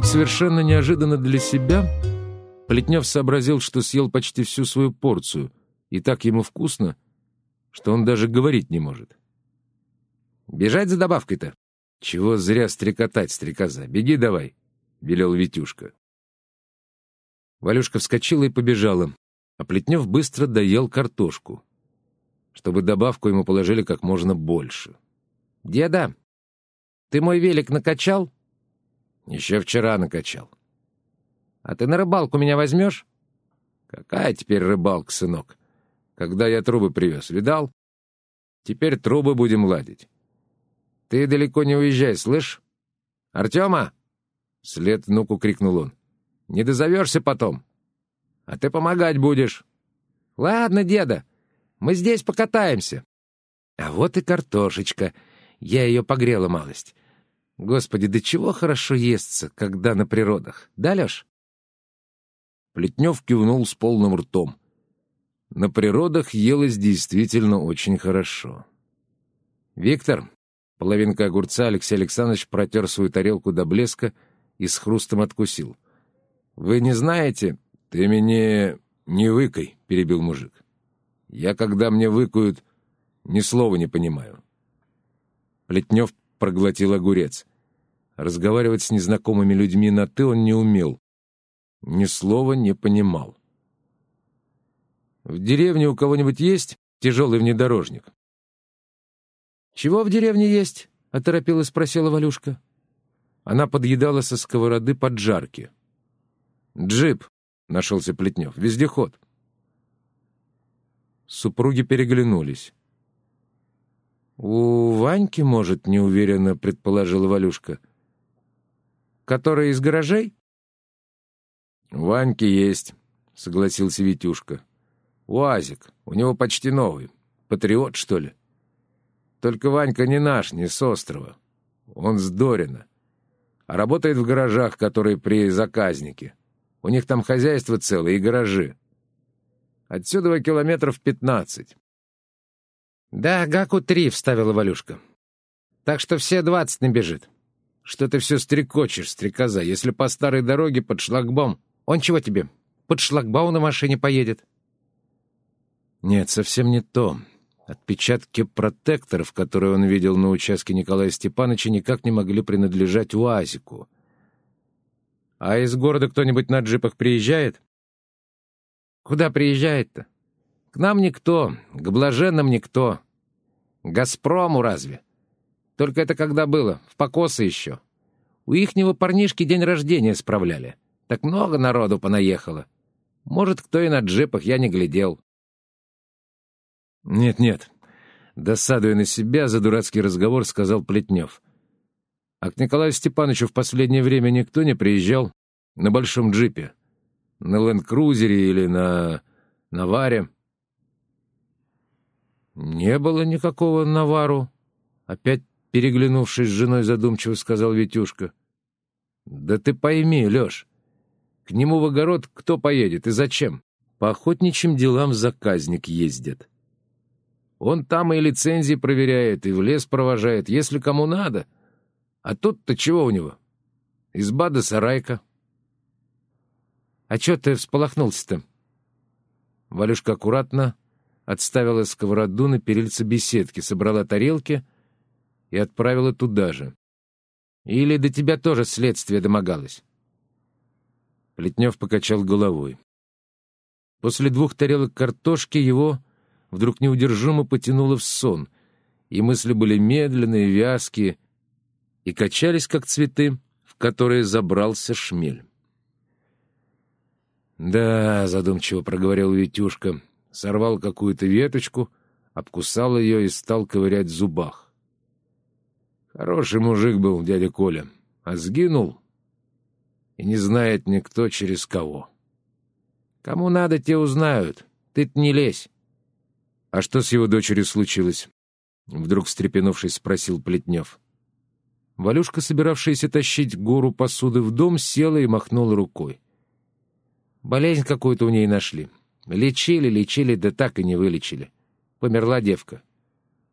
Тут совершенно неожиданно для себя Плетнев сообразил, что съел почти всю свою порцию, и так ему вкусно, что он даже говорить не может. «Бежать за добавкой-то?» «Чего зря стрекотать, стрекоза? Беги давай!» — велел Витюшка. Валюшка вскочила и побежала, а Плетнев быстро доел картошку, чтобы добавку ему положили как можно больше. «Деда, ты мой велик накачал?» «Еще вчера накачал». «А ты на рыбалку меня возьмешь?» «Какая теперь рыбалка, сынок? Когда я трубы привез, видал? Теперь трубы будем ладить. Ты далеко не уезжай, слышь? Артема!» След внуку крикнул он. «Не дозовешься потом, а ты помогать будешь». «Ладно, деда, мы здесь покатаемся». А вот и картошечка. Я ее погрела малость. Господи, да чего хорошо естся, когда на природах. Да, Леш? Плетнев кивнул с полным ртом. На природах елось действительно очень хорошо. «Виктор, Половинка огурца Алексей Александрович протер свою тарелку до блеска и с хрустом откусил. «Вы не знаете?» «Ты меня не выкай», — перебил мужик. «Я, когда мне выкают, ни слова не понимаю». Плетнев проглотил огурец. Разговаривать с незнакомыми людьми на «ты» он не умел. Ни слова не понимал. «В деревне у кого-нибудь есть тяжелый внедорожник?» «Чего в деревне есть?» — оторопела спросила Валюшка. Она подъедала со сковороды поджарки. «Джип», — нашелся Плетнев, — «вездеход». Супруги переглянулись. «У Ваньки, может, неуверенно предположила Валюшка. Который из гаражей?» «Ваньки есть», — согласился Витюшка. «Уазик. У него почти новый. Патриот, что ли?» Только Ванька не наш, не с острова. Он с Дорина. А работает в гаражах, которые при заказнике. У них там хозяйство целое и гаражи. Отсюда километров пятнадцать. «Да, Гаку три», — вставила Валюшка. «Так что все двадцать набежит». «Что ты все стрекочешь, стрекоза, если по старой дороге под шлагбаум...» «Он чего тебе? Под шлагбаум на машине поедет?» «Нет, совсем не то. Отпечатки протекторов, которые он видел на участке Николая Степановича, никак не могли принадлежать УАЗику. «А из города кто-нибудь на джипах приезжает?» «Куда приезжает-то? К нам никто, к блаженным никто. «Газпрому» разве? Только это когда было? В покосы еще. У ихнего парнишки день рождения справляли. Так много народу понаехало. Может, кто и на джипах, я не глядел. «Нет-нет», — досадуя на себя за дурацкий разговор, сказал Плетнев. «А к Николаю Степановичу в последнее время никто не приезжал на большом джипе? На ленд-крузере или на Наваре?» «Не было никакого Навару», — опять переглянувшись с женой задумчиво сказал Витюшка. «Да ты пойми, Леш, к нему в огород кто поедет и зачем? По охотничьим делам заказник ездит. Он там и лицензии проверяет, и в лес провожает, если кому надо. А тут-то чего у него? Изба да сарайка. А чё ты всполохнулся-то? Валюшка аккуратно отставила сковороду на перильце беседки, собрала тарелки и отправила туда же. Или до тебя тоже следствие домогалось? Плетнев покачал головой. После двух тарелок картошки его вдруг неудержимо потянуло в сон, и мысли были медленные, вязкие, и качались, как цветы, в которые забрался шмель. «Да», — задумчиво проговорил Витюшка, сорвал какую-то веточку, обкусал ее и стал ковырять в зубах. Хороший мужик был дядя Коля, а сгинул, и не знает никто через кого. Кому надо, те узнают, ты-то не лезь. «А что с его дочерью случилось?» Вдруг встрепенувшись, спросил Плетнев. Валюшка, собиравшаяся тащить гору посуды в дом, села и махнула рукой. Болезнь какую-то у ней нашли. Лечили, лечили, да так и не вылечили. Померла девка.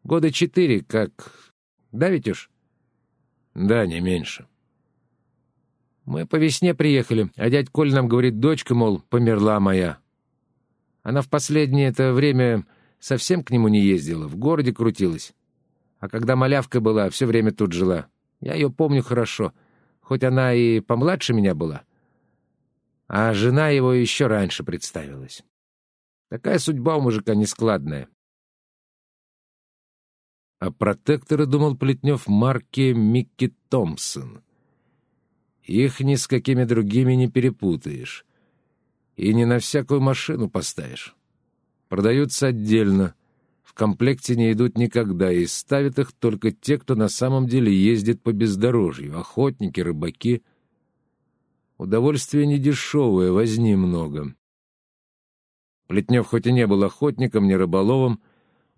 Года четыре, как... Да, уж? Да, не меньше. Мы по весне приехали, а дядь Коль нам говорит, дочка, мол, померла моя. Она в последнее это время совсем к нему не ездила, в городе крутилась. А когда малявка была, все время тут жила. Я ее помню хорошо, хоть она и помладше меня была. А жена его еще раньше представилась. Такая судьба у мужика нескладная. А протектора, думал Плетнев, марки Микки Томпсон. Их ни с какими другими не перепутаешь. И не на всякую машину поставишь. Продаются отдельно. В комплекте не идут никогда, и ставят их только те, кто на самом деле ездит по бездорожью. Охотники, рыбаки. Удовольствие недешевое, возни много. Плетнев хоть и не был охотником, не рыболовом,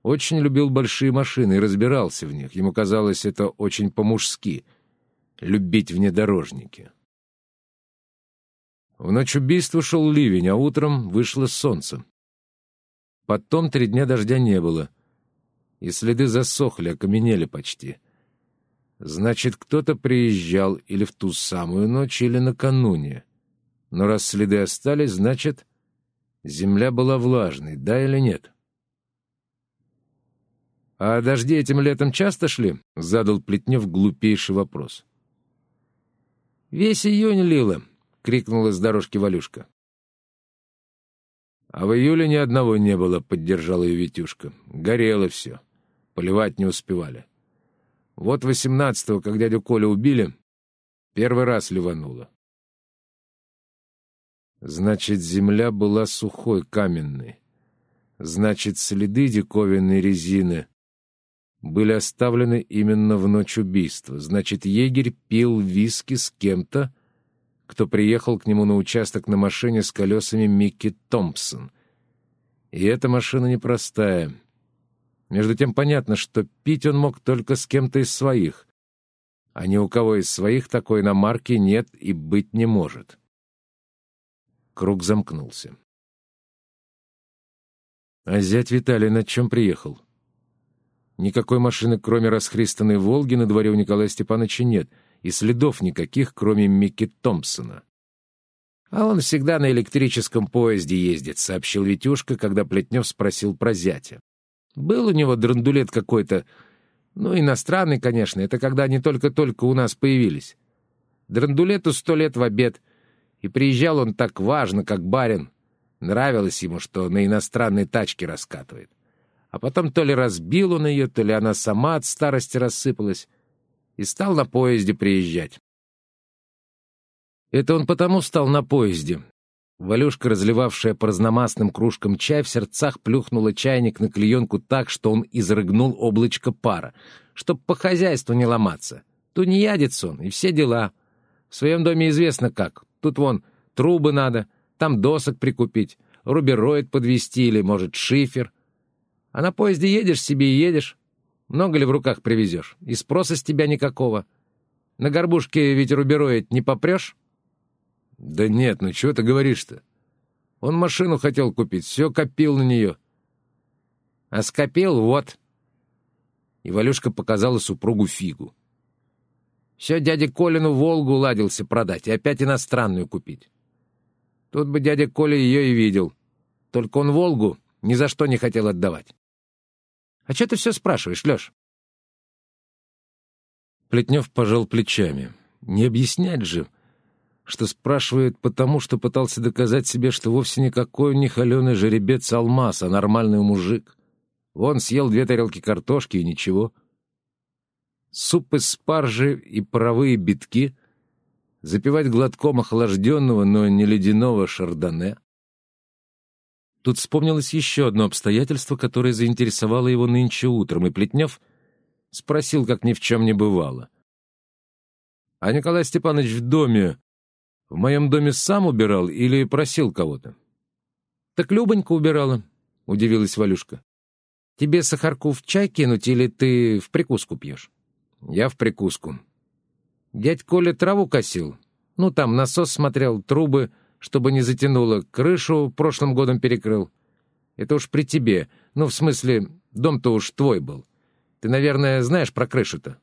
очень любил большие машины и разбирался в них. Ему казалось это очень по-мужски — любить внедорожники. В ночь убийства шел ливень, а утром вышло солнце. Потом три дня дождя не было, и следы засохли, окаменели почти. Значит, кто-то приезжал или в ту самую ночь, или накануне. Но раз следы остались, значит, земля была влажной, да или нет? «А дожди этим летом часто шли?» — задал Плетнев глупейший вопрос. «Весь июнь лило!» — крикнула с дорожки Валюшка. «А в июле ни одного не было», — поддержала ее Витюшка. «Горело все. Поливать не успевали. Вот восемнадцатого, как дядю Коля убили, первый раз ливануло». Значит, земля была сухой, каменной. Значит, следы диковинной резины были оставлены именно в ночь убийства. Значит, егерь пил виски с кем-то, кто приехал к нему на участок на машине с колесами Микки Томпсон. И эта машина непростая. Между тем понятно, что пить он мог только с кем-то из своих, а ни у кого из своих такой иномарки нет и быть не может. Круг замкнулся. А зять Виталий на чем приехал? Никакой машины, кроме расхристанной «Волги», на дворе у Николая Степановича нет, и следов никаких, кроме Микки Томпсона. «А он всегда на электрическом поезде ездит», — сообщил Витюшка, когда Плетнев спросил про зятя. «Был у него драндулет какой-то, ну, иностранный, конечно, это когда они только-только у нас появились. Драндулету сто лет в обед, и приезжал он так важно, как барин. Нравилось ему, что на иностранной тачке раскатывает а потом то ли разбил он ее, то ли она сама от старости рассыпалась, и стал на поезде приезжать. Это он потому стал на поезде. Валюшка, разливавшая по разномастным кружкам чай, в сердцах плюхнула чайник на клеенку так, что он изрыгнул облачко пара, чтоб по хозяйству не ломаться. Тунеядец он, и все дела. В своем доме известно как. Тут вон трубы надо, там досок прикупить, рубероид подвести или, может, шифер — а на поезде едешь себе и едешь. Много ли в руках привезешь? И спроса с тебя никакого. На горбушке ведь рубероид не попрешь? Да нет, ну чего ты говоришь-то? Он машину хотел купить, все копил на нее. А скопил вот. И Валюшка показала супругу фигу. Все дядя Колину «Волгу» ладился продать и опять иностранную купить. Тут бы дядя Коля ее и видел. Только он «Волгу» ни за что не хотел отдавать. А что ты все спрашиваешь, Леш? Плетнев пожал плечами. Не объяснять же, что спрашивает потому, что пытался доказать себе, что вовсе никакой он не холеный жеребец алмаз, а нормальный мужик. Вон съел две тарелки картошки и ничего. Суп из спаржи и паровые битки, запивать глотком охлажденного, но не ледяного шардоне. Тут вспомнилось еще одно обстоятельство, которое заинтересовало его нынче утром, и Плетнев спросил, как ни в чем не бывало. — А Николай Степанович в доме, в моем доме сам убирал или просил кого-то? — Так Любонька убирала, — удивилась Валюшка. — Тебе сахарку в чай кинуть или ты в прикуску пьешь? — Я в прикуску. Дядь Коля траву косил. Ну, там насос смотрел, трубы чтобы не затянуло, крышу прошлым годом перекрыл. Это уж при тебе. Ну, в смысле, дом-то уж твой был. Ты, наверное, знаешь про крышу-то?»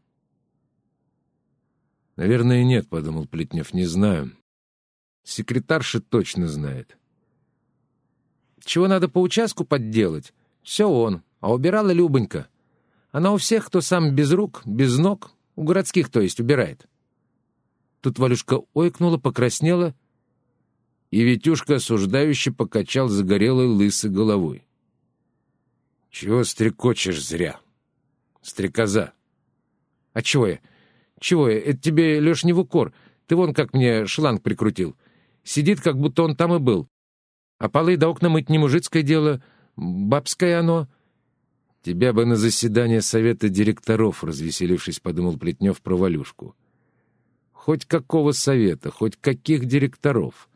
Наверное, нет, — подумал Плетнев, — не знаю. Секретарша точно знает. Чего надо по участку подделать? Все он, а убирала Любонька. Она у всех, кто сам без рук, без ног, у городских, то есть, убирает. Тут Валюшка ойкнула, покраснела, и Витюшка осуждающе покачал загорелой лысой головой. — Чего стрекочешь зря? Стрекоза. — А чего я? Чего я? Это тебе, Леш, не в укор. Ты вон как мне шланг прикрутил. Сидит, как будто он там и был. А полы да окна мыть не мужицкое дело, бабское оно. Тебя бы на заседание совета директоров, развеселившись, подумал Плетнев про Валюшку. Хоть какого совета, хоть каких директоров.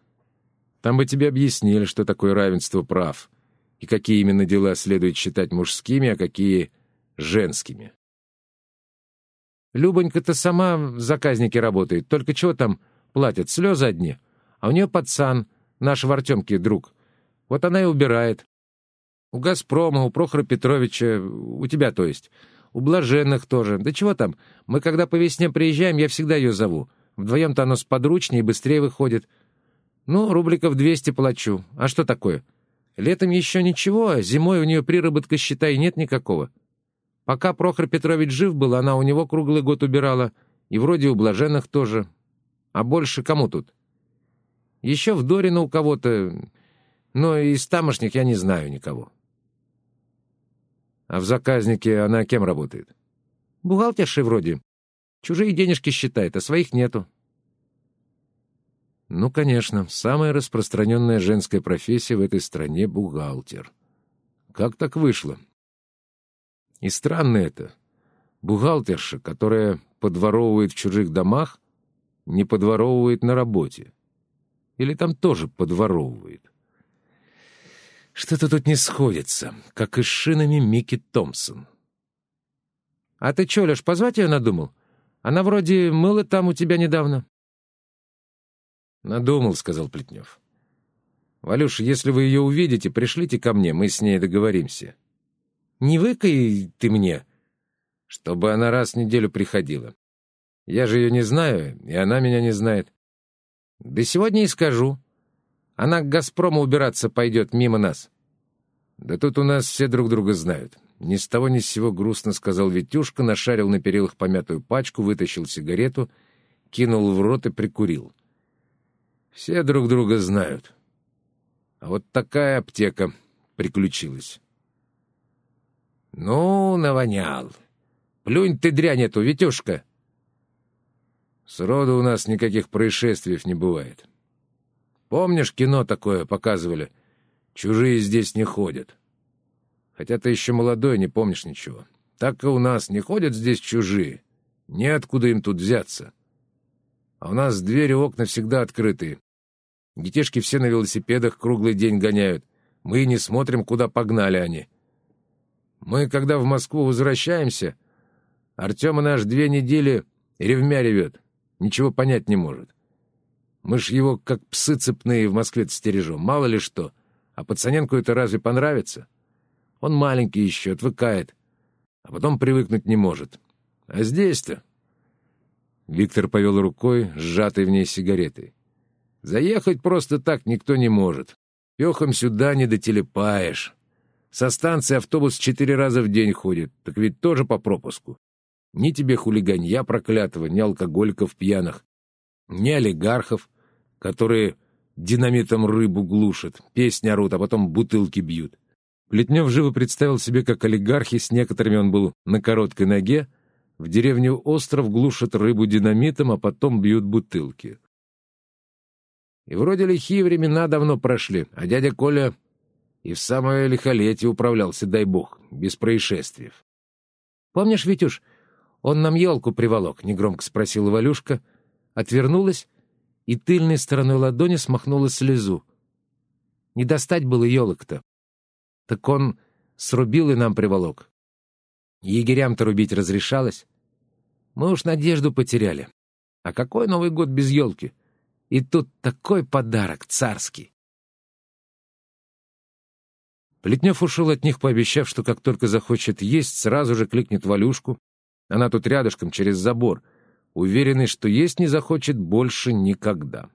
Там бы тебе объяснили, что такое равенство прав, и какие именно дела следует считать мужскими, а какие — женскими. Любонька-то сама в заказнике работает, только чего там платят, слезы одни. А у нее пацан, наш в Артемке друг. Вот она и убирает. У «Газпрома», у Прохора Петровича, у тебя, то есть. У Блаженных тоже. Да чего там, мы когда по весне приезжаем, я всегда ее зову. Вдвоем-то оно сподручнее и быстрее выходит. Ну, рубликов двести плачу. А что такое? Летом еще ничего, а зимой у нее приработка, считай, нет никакого. Пока Прохор Петрович жив был, она у него круглый год убирала. И вроде у Блаженных тоже. А больше кому тут? Еще в Дорино у кого-то, но из тамошних я не знаю никого. А в заказнике она кем работает? Бухгалтершей вроде. Чужие денежки считает, а своих нету. Ну, конечно, самая распространенная женская профессия в этой стране — бухгалтер. Как так вышло? И странно это. Бухгалтерша, которая подворовывает в чужих домах, не подворовывает на работе. Или там тоже подворовывает? Что-то тут не сходится, как и с шинами Микки Томпсон. — А ты чё, Леш, позвать ее надумал? Она вроде мыла там у тебя недавно. — Надумал, — сказал Плетнев. — Валюш, если вы ее увидите, пришлите ко мне, мы с ней договоримся. — Не выкай ты мне. — Чтобы она раз в неделю приходила. Я же ее не знаю, и она меня не знает. Да сегодня и скажу. Она к «Газпрому» убираться пойдет мимо нас. Да тут у нас все друг друга знают. Ни с того ни с сего грустно сказал Витюшка, нашарил на перилах помятую пачку, вытащил сигарету, кинул в рот и прикурил. Все друг друга знают. А вот такая аптека приключилась. Ну, навонял. Плюнь ты дрянь эту, Витюшка. Сроду у нас никаких происшествий не бывает. Помнишь, кино такое показывали? Чужие здесь не ходят. Хотя ты еще молодой, не помнишь ничего. Так и у нас не ходят здесь чужие. Неоткуда им тут взяться. А у нас двери и окна всегда открытые. Детишки все на велосипедах круглый день гоняют. Мы не смотрим, куда погнали они. Мы, когда в Москву возвращаемся, Артема наш две недели ревмя ревет. Ничего понять не может. Мы ж его, как псы цепные, в Москве стережем. Мало ли что. А пацаненку это разве понравится? Он маленький еще, отвыкает. А потом привыкнуть не может. А здесь-то... Виктор повел рукой, сжатой в ней сигаретой. Заехать просто так никто не может. Пехом сюда не дотелепаешь. Со станции автобус четыре раза в день ходит, так ведь тоже по пропуску. Ни тебе хулиганья проклятого, ни алкоголиков пьяных, ни олигархов, которые динамитом рыбу глушат, песни орут, а потом бутылки бьют. Плетнев живо представил себе, как олигархи, с некоторыми он был на короткой ноге, в деревню Остров глушат рыбу динамитом, а потом бьют бутылки. И вроде лихие времена давно прошли, а дядя Коля и в самое лихолетие управлялся, дай бог, без происшествий. Помнишь, Витюш, он нам елку приволок, — негромко спросила Валюшка, отвернулась и тыльной стороной ладони смахнула слезу. Не достать было елок-то. Так он срубил и нам приволок. Егерям-то рубить разрешалось. Мы уж надежду потеряли. А какой Новый год без елки? И тут такой подарок царский. Плетнев ушел от них, пообещав, что как только захочет есть, сразу же кликнет Валюшку, она тут рядышком, через забор. уверенный, что есть не захочет больше никогда.